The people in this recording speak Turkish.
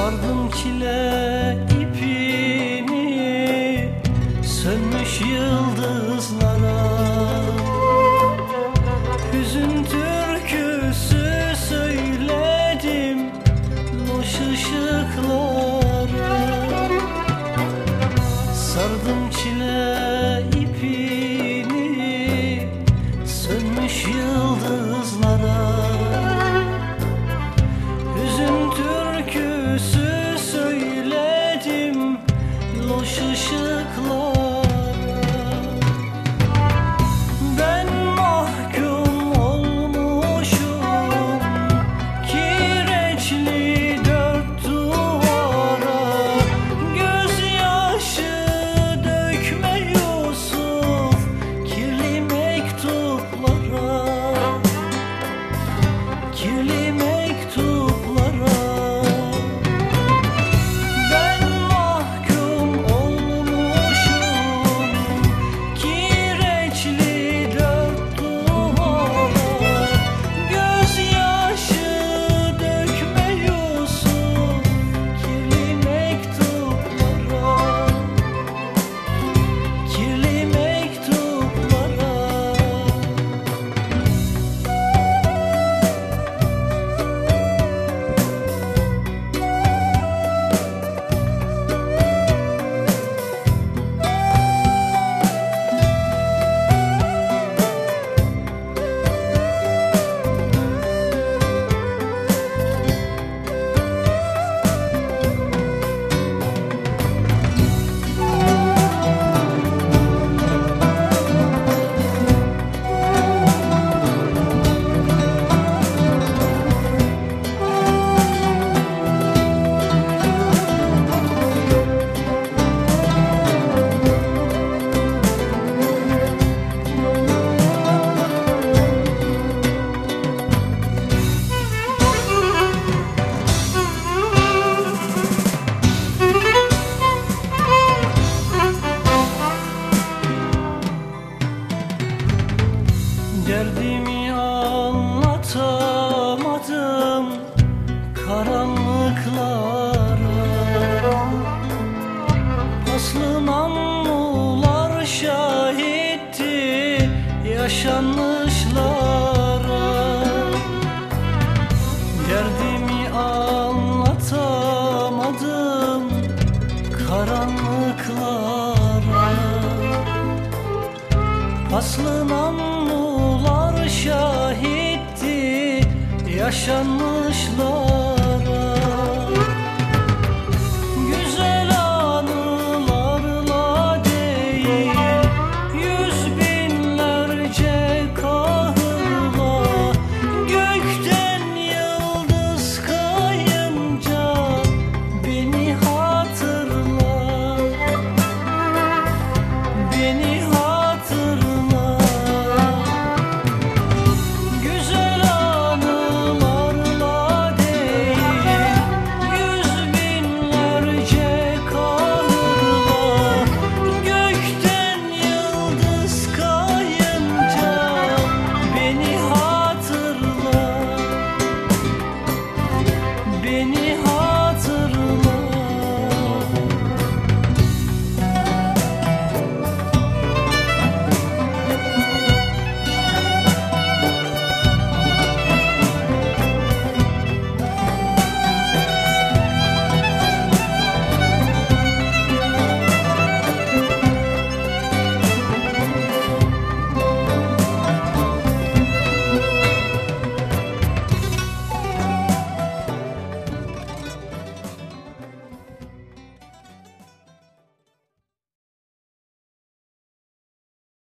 Sardım çile ipini Sönmüş yıldızlara Close. Derdimi anlatamadım karanlıklara. Aslı namlular şahitti yaşanmışlara. Derdimi anlatamadım karanlıklara. Aslı namlular şahitti yaşanmışlar